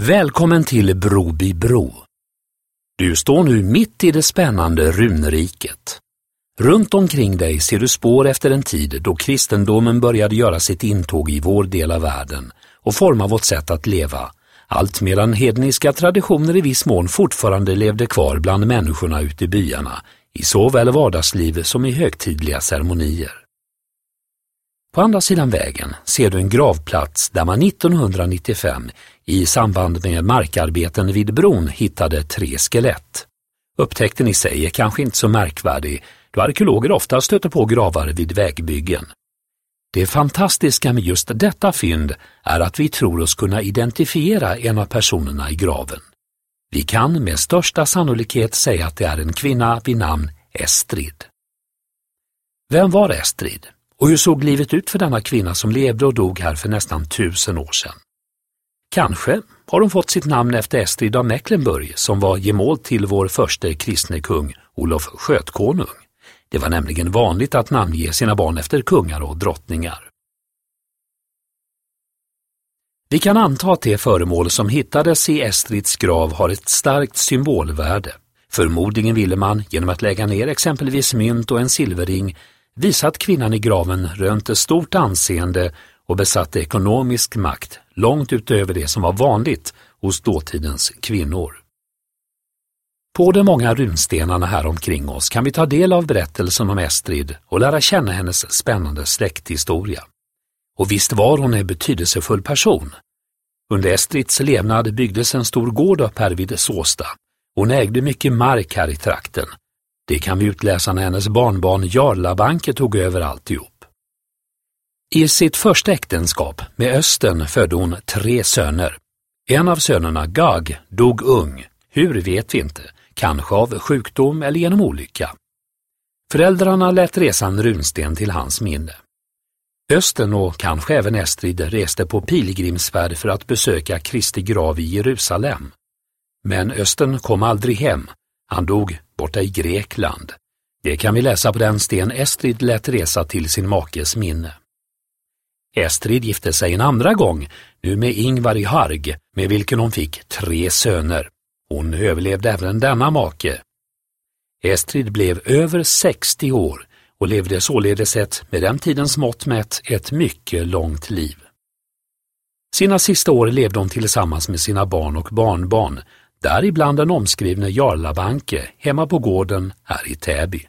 Välkommen till Broby bro. Du står nu mitt i det spännande runriket. Runt omkring dig ser du spår efter en tid då kristendomen började göra sitt intåg i vår del av världen och forma vårt sätt att leva, allt medan hedniska traditioner i viss mån fortfarande levde kvar bland människorna ute i byarna, i såväl vardagsliv som i högtidliga ceremonier. På andra sidan vägen ser du en gravplats där man 1995 i samband med markarbeten vid bron hittade tre skelett. Upptäckten i sig är kanske inte så märkvärdig då arkeologer ofta stöter på gravar vid vägbyggen. Det fantastiska med just detta fynd är att vi tror oss kunna identifiera en av personerna i graven. Vi kan med största sannolikhet säga att det är en kvinna vid namn Estrid. Vem var Estrid? Och hur såg livet ut för denna kvinna som levde och dog här för nästan tusen år sedan? Kanske har hon fått sitt namn efter Estrid av Mecklenburg som var gemål till vår första kristne kung Olof Skötkonung. Det var nämligen vanligt att namnge sina barn efter kungar och drottningar. Vi kan anta att det föremål som hittades i Estrids grav har ett starkt symbolvärde. Förmodligen ville man, genom att lägga ner exempelvis mynt och en silverring, visa att kvinnan i graven rönte stort anseende och besatte ekonomisk makt långt utöver det som var vanligt hos dåtidens kvinnor. På de många runstenarna här omkring oss kan vi ta del av berättelsen om Estrid och lära känna hennes spännande släkthistoria. Och visst var hon en betydelsefull person. Under Estrids levnad byggdes en stor gård upp här vid Såsta. Hon ägde mycket mark här i trakten. Det kan vi utläsa när hennes barnbarn Jarlabanke tog över alltihop. I sitt första äktenskap med Östen födde hon tre söner. En av sönerna, Gag, dog ung. Hur vet vi inte, kanske av sjukdom eller genom olycka. Föräldrarna lät resa en runsten till hans minne. Östen och kanske även Estrid reste på pilgrimsfärd för att besöka Kristi grav i Jerusalem. Men Östen kom aldrig hem. Han dog borta i Grekland. Det kan vi läsa på den sten Estrid lät resa till sin makes minne. Estrid gifte sig en andra gång, nu med Ingvar i Harg, med vilken hon fick tre söner. Hon överlevde även denna make. Estrid blev över 60 år och levde således ett, med den tidens mått mätt, ett mycket långt liv. Sina sista år levde hon tillsammans med sina barn och barnbarn, däribland den omskrivne Jarlabanke hemma på gården här i Täby.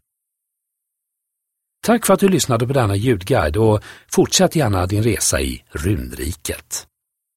Tack för att du lyssnade på denna ljudguide och fortsätt gärna din resa i runriket.